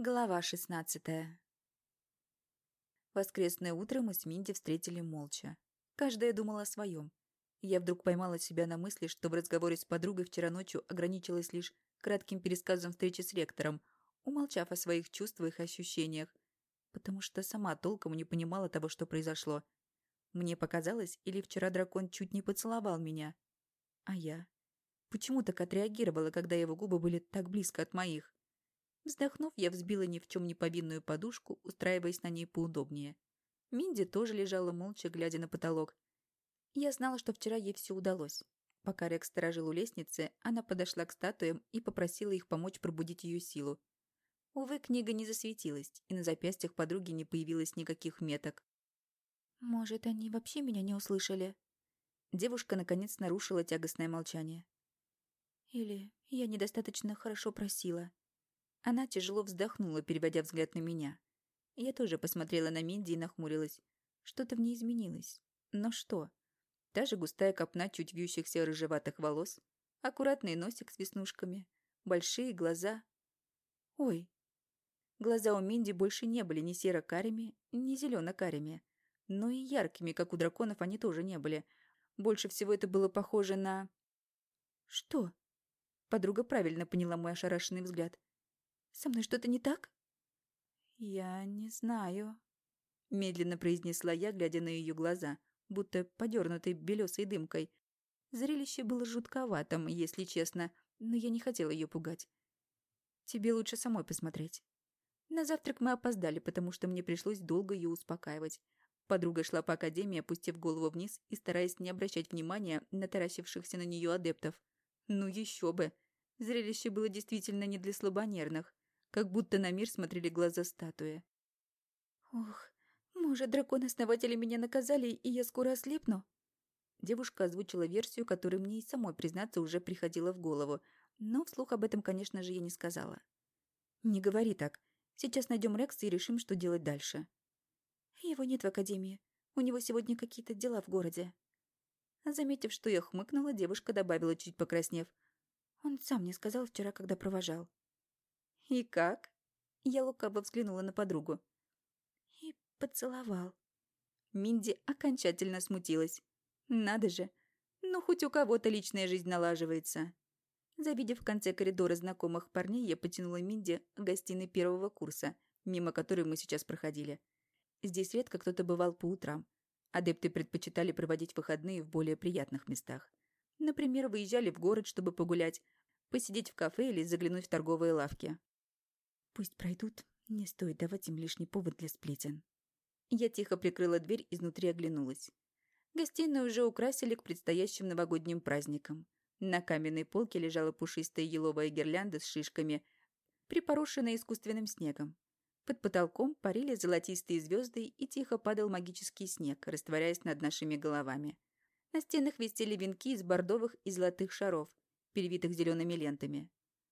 Глава 16 Воскресное утро мы с Минди встретили молча. Каждая думала о своем. Я вдруг поймала себя на мысли, что в разговоре с подругой вчера ночью ограничилась лишь кратким пересказом встречи с ректором, умолчав о своих чувствах и ощущениях, потому что сама толком не понимала того, что произошло. Мне показалось, или вчера дракон чуть не поцеловал меня. А я? Почему так отреагировала, когда его губы были так близко от моих? Вздохнув, я взбила ни в чем не повинную подушку, устраиваясь на ней поудобнее. Минди тоже лежала молча, глядя на потолок. Я знала, что вчера ей все удалось. Пока Рекс сторожил у лестницы, она подошла к статуям и попросила их помочь пробудить ее силу. Увы, книга не засветилась, и на запястьях подруги не появилось никаких меток. «Может, они вообще меня не услышали?» Девушка, наконец, нарушила тягостное молчание. «Или я недостаточно хорошо просила?» Она тяжело вздохнула, переводя взгляд на меня. Я тоже посмотрела на Минди и нахмурилась. Что-то в ней изменилось. Но что? Та же густая копна чуть вьющихся рыжеватых волос, аккуратный носик с веснушками, большие глаза. Ой. Глаза у Минди больше не были ни серо-карими, ни зелено-карими. Но и яркими, как у драконов, они тоже не были. Больше всего это было похоже на... Что? Подруга правильно поняла мой ошарашенный взгляд. Со мной что-то не так?» «Я не знаю», — медленно произнесла я, глядя на ее глаза, будто подернутой белесой дымкой. Зрелище было жутковатым, если честно, но я не хотела ее пугать. «Тебе лучше самой посмотреть». На завтрак мы опоздали, потому что мне пришлось долго ее успокаивать. Подруга шла по академии, опустив голову вниз и стараясь не обращать внимания на таращившихся на нее адептов. Ну еще бы! Зрелище было действительно не для слабонервных как будто на мир смотрели глаза статуи. «Ох, может, драконы-основатели меня наказали, и я скоро ослепну?» Девушка озвучила версию, которая мне и самой, признаться, уже приходила в голову, но вслух об этом, конечно же, я не сказала. «Не говори так. Сейчас найдем Рекса и решим, что делать дальше». «Его нет в академии. У него сегодня какие-то дела в городе». Заметив, что я хмыкнула, девушка добавила, чуть покраснев. «Он сам мне сказал вчера, когда провожал». «И как?» Я лукаво взглянула на подругу. «И поцеловал». Минди окончательно смутилась. «Надо же! Ну, хоть у кого-то личная жизнь налаживается». Завидев в конце коридора знакомых парней, я потянула Минди в гостиной первого курса, мимо которой мы сейчас проходили. Здесь редко кто-то бывал по утрам. Адепты предпочитали проводить выходные в более приятных местах. Например, выезжали в город, чтобы погулять, посидеть в кафе или заглянуть в торговые лавки. Пусть пройдут, не стоит давать им лишний повод для сплетен. Я тихо прикрыла дверь, изнутри оглянулась. Гостиную уже украсили к предстоящим новогодним праздникам. На каменной полке лежала пушистая еловая гирлянда с шишками, припорошенная искусственным снегом. Под потолком парили золотистые звезды и тихо падал магический снег, растворяясь над нашими головами. На стенах висели венки из бордовых и золотых шаров, перевитых зелеными лентами.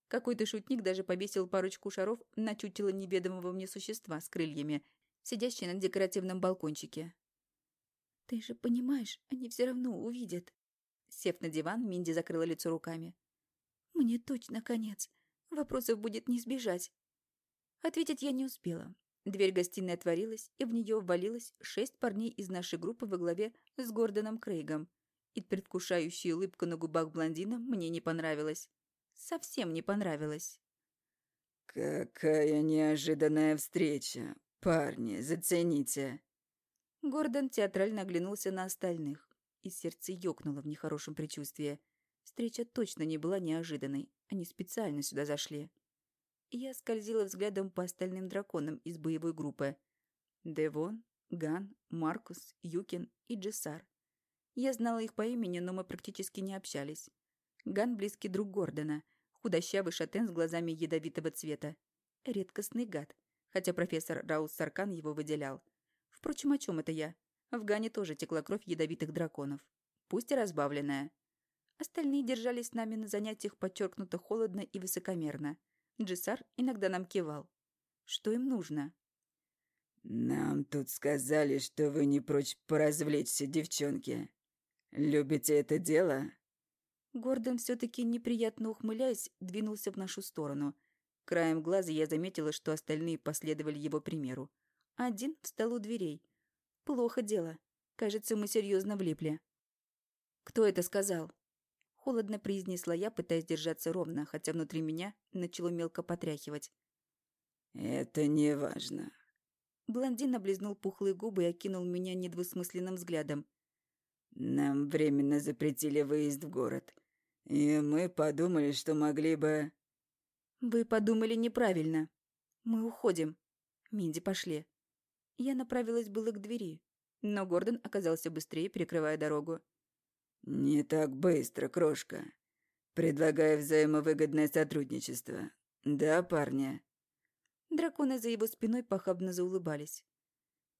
Какой-то шутник даже повесил парочку шаров на чутило неведомого мне существа с крыльями, сидящее на декоративном балкончике. «Ты же понимаешь, они все равно увидят». Сев на диван, Минди закрыла лицо руками. «Мне точно конец. Вопросов будет не избежать». Ответить я не успела. Дверь гостиной отворилась, и в нее ввалилось шесть парней из нашей группы во главе с Гордоном Крейгом. И предвкушающая улыбка на губах блондина мне не понравилась совсем не понравилось. «Какая неожиданная встреча! Парни, зацените!» Гордон театрально оглянулся на остальных, и сердце ёкнуло в нехорошем предчувствии. Встреча точно не была неожиданной, они специально сюда зашли. Я скользила взглядом по остальным драконам из боевой группы. Девон, Ган, Маркус, Юкин и Джессар. Я знала их по имени, но мы практически не общались. Ган – близкий друг Гордона, худощавый шатен с глазами ядовитого цвета. Редкостный гад, хотя профессор Раус Саркан его выделял. Впрочем, о чем это я? В Гане тоже текла кровь ядовитых драконов. Пусть и разбавленная. Остальные держались с нами на занятиях подчеркнуто холодно и высокомерно. Джисар иногда нам кивал. Что им нужно? «Нам тут сказали, что вы не прочь поразвлечься, девчонки. Любите это дело?» Гордон, все-таки неприятно ухмыляясь, двинулся в нашу сторону. Краем глаза я заметила, что остальные последовали его примеру. Один встал у дверей. Плохо дело. Кажется, мы серьезно влипли. «Кто это сказал?» Холодно произнесла я, пытаясь держаться ровно, хотя внутри меня начало мелко потряхивать. «Это не важно». Блондин облизнул пухлые губы и окинул меня недвусмысленным взглядом. «Нам временно запретили выезд в город. И мы подумали, что могли бы...» «Вы подумали неправильно. Мы уходим. Минди, пошли». Я направилась было к двери, но Гордон оказался быстрее, перекрывая дорогу. «Не так быстро, крошка. Предлагаю взаимовыгодное сотрудничество. Да, парня?» Драконы за его спиной похабно заулыбались.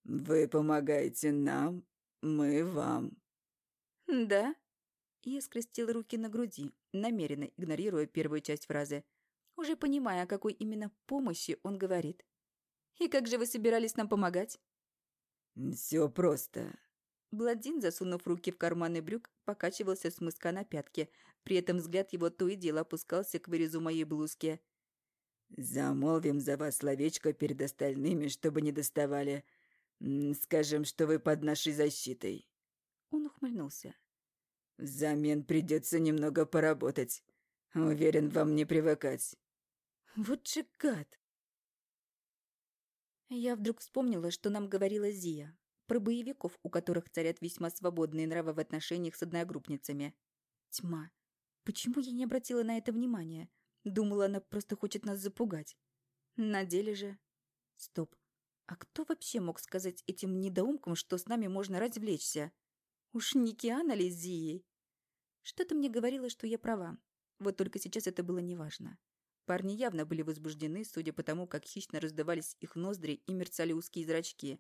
«Вы помогаете нам, мы вам». «Да?» Я скрестил руки на груди, намеренно игнорируя первую часть фразы, уже понимая, о какой именно помощи он говорит. «И как же вы собирались нам помогать?» «Все просто». Бладин, засунув руки в карманы брюк, покачивался с мыска на пятке. При этом взгляд его то и дело опускался к вырезу моей блузки. «Замолвим за вас словечко перед остальными, чтобы не доставали. Скажем, что вы под нашей защитой». Он ухмыльнулся. Взамен придется немного поработать. Уверен, вам не привыкать. Вот же гад. Я вдруг вспомнила, что нам говорила Зия. Про боевиков, у которых царят весьма свободные нравы в отношениях с одногруппницами. Тьма. Почему я не обратила на это внимания? Думала, она просто хочет нас запугать. На деле же... Стоп. А кто вообще мог сказать этим недоумкам, что с нами можно развлечься? Уж не Киана ли Зией? Что-то мне говорило, что я права. Вот только сейчас это было неважно. Парни явно были возбуждены, судя по тому, как хищно раздавались их ноздри и мерцали узкие зрачки.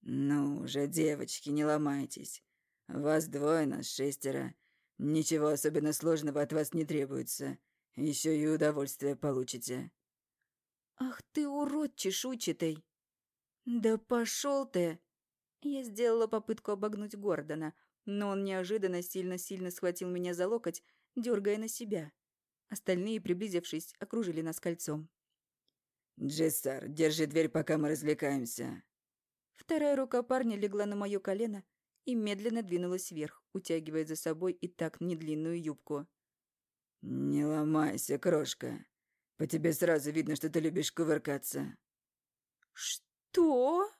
«Ну же, девочки, не ломайтесь. Вас двое, нас шестеро. Ничего особенно сложного от вас не требуется. Еще и удовольствие получите». «Ах ты урод чешуйчатый!» «Да пошел ты!» Я сделала попытку обогнуть Гордона, но он неожиданно сильно-сильно схватил меня за локоть, дергая на себя. Остальные, приблизившись, окружили нас кольцом. «Джессар, держи дверь, пока мы развлекаемся». Вторая рука парня легла на мое колено и медленно двинулась вверх, утягивая за собой и так недлинную юбку. «Не ломайся, крошка. По тебе сразу видно, что ты любишь кувыркаться». «Что?»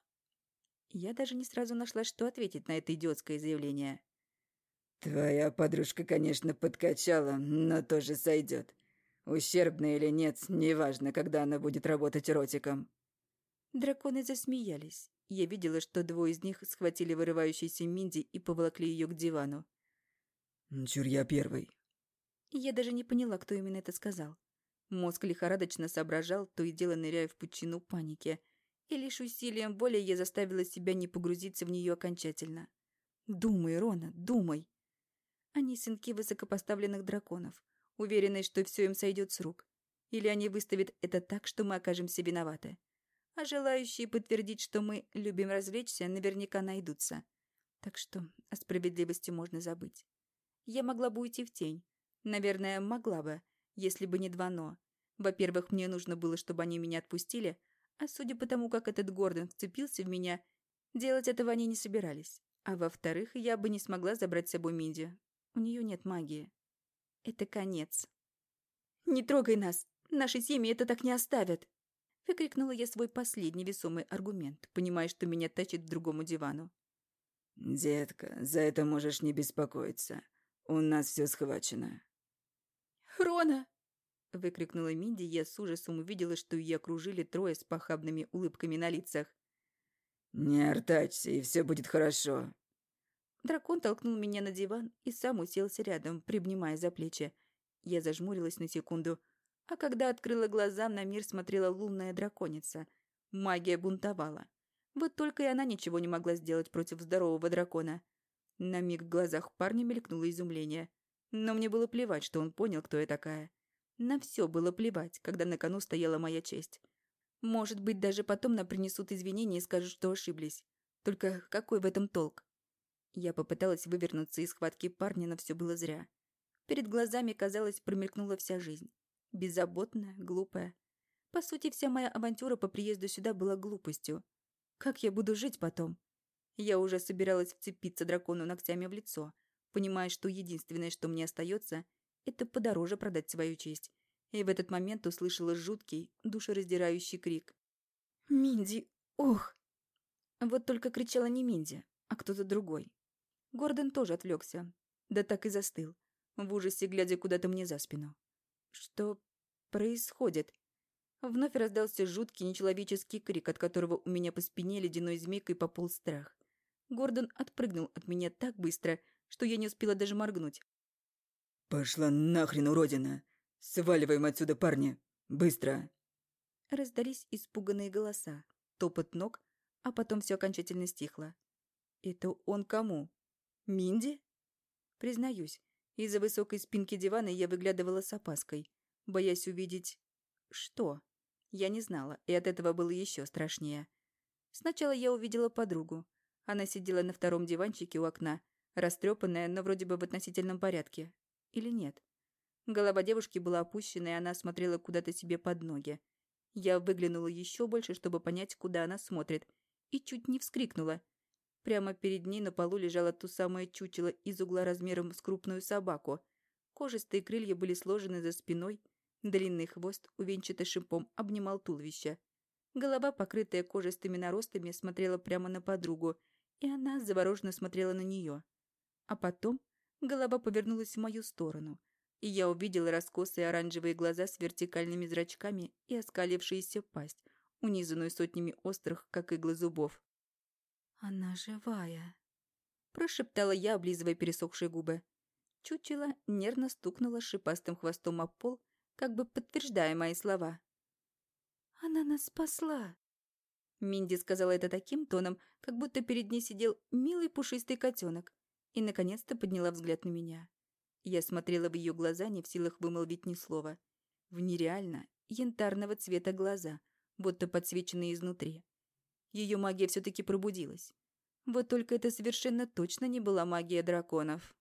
Я даже не сразу нашла, что ответить на это идиотское заявление. «Твоя подружка, конечно, подкачала, но тоже сойдет. Ущербно или нет, неважно, когда она будет работать ротиком». Драконы засмеялись. Я видела, что двое из них схватили вырывающийся Минди и поволокли ее к дивану. «Чур я первый». Я даже не поняла, кто именно это сказал. Мозг лихорадочно соображал, то и дело ныряя в пучину паники – и лишь усилием воли я заставила себя не погрузиться в нее окончательно. «Думай, Рона, думай!» Они сынки высокопоставленных драконов, уверенные, что все им сойдет с рук. Или они выставят это так, что мы окажемся виноваты. А желающие подтвердить, что мы любим развлечься, наверняка найдутся. Так что о справедливости можно забыть. Я могла бы уйти в тень. Наверное, могла бы, если бы не два «но». Во-первых, мне нужно было, чтобы они меня отпустили, а судя по тому, как этот Гордон вцепился в меня, делать этого они не собирались. А во-вторых, я бы не смогла забрать с собой Минди. У нее нет магии. Это конец. «Не трогай нас! Наши семьи это так не оставят!» Выкрикнула я свой последний весомый аргумент, понимая, что меня тащит к другому дивану. «Детка, за это можешь не беспокоиться. У нас все схвачено». «Рона!» — выкрикнула Минди, я с ужасом увидела, что ее окружили трое с похабными улыбками на лицах. «Не артачься, и все будет хорошо». Дракон толкнул меня на диван и сам уселся рядом, прибнимая за плечи. Я зажмурилась на секунду, а когда открыла глаза, на мир смотрела лунная драконица. Магия бунтовала. Вот только и она ничего не могла сделать против здорового дракона. На миг в глазах парня мелькнуло изумление. Но мне было плевать, что он понял, кто я такая. На все было плевать, когда на кону стояла моя честь. Может быть, даже потом нам принесут извинения и скажут, что ошиблись. Только какой в этом толк? Я попыталась вывернуться из схватки парня, но все было зря. Перед глазами, казалось, промелькнула вся жизнь. Беззаботная, глупая. По сути, вся моя авантюра по приезду сюда была глупостью. Как я буду жить потом? Я уже собиралась вцепиться дракону ногтями в лицо, понимая, что единственное, что мне остается, это подороже продать свою честь. И в этот момент услышала жуткий, душераздирающий крик. «Минди! Ох!» Вот только кричала не Минди, а кто-то другой. Гордон тоже отвлекся, да так и застыл, в ужасе глядя куда-то мне за спину. Что происходит? Вновь раздался жуткий нечеловеческий крик, от которого у меня по спине ледяной змейкой пополз страх. Гордон отпрыгнул от меня так быстро, что я не успела даже моргнуть. «Пошла нахрен, уродина! Сваливаем отсюда, парни! Быстро!» Раздались испуганные голоса, топот ног, а потом все окончательно стихло. «Это он кому? Минди?» Признаюсь, из-за высокой спинки дивана я выглядывала с опаской, боясь увидеть... Что? Я не знала, и от этого было еще страшнее. Сначала я увидела подругу. Она сидела на втором диванчике у окна, растрепанная, но вроде бы в относительном порядке. Или нет? Голова девушки была опущена, и она смотрела куда-то себе под ноги. Я выглянула еще больше, чтобы понять, куда она смотрит, и чуть не вскрикнула. Прямо перед ней на полу лежало то самое чучело из угла размером с крупную собаку. Кожистые крылья были сложены за спиной, Длинный хвост, увенчатый шипом, обнимал туловище. Голова, покрытая кожистыми наростами, смотрела прямо на подругу, и она завороженно смотрела на нее. А потом голова повернулась в мою сторону, и я увидела раскосые оранжевые глаза с вертикальными зрачками и оскалившуюся пасть, унизанную сотнями острых, как иглы зубов. «Она живая», – прошептала я, облизывая пересохшие губы. Чучело нервно стукнуло шипастым хвостом об пол как бы подтверждая мои слова. «Она нас спасла!» Минди сказала это таким тоном, как будто перед ней сидел милый пушистый котенок, и, наконец-то, подняла взгляд на меня. Я смотрела в ее глаза, не в силах вымолвить ни слова. В нереально янтарного цвета глаза, будто подсвеченные изнутри. Ее магия все-таки пробудилась. Вот только это совершенно точно не была магия драконов.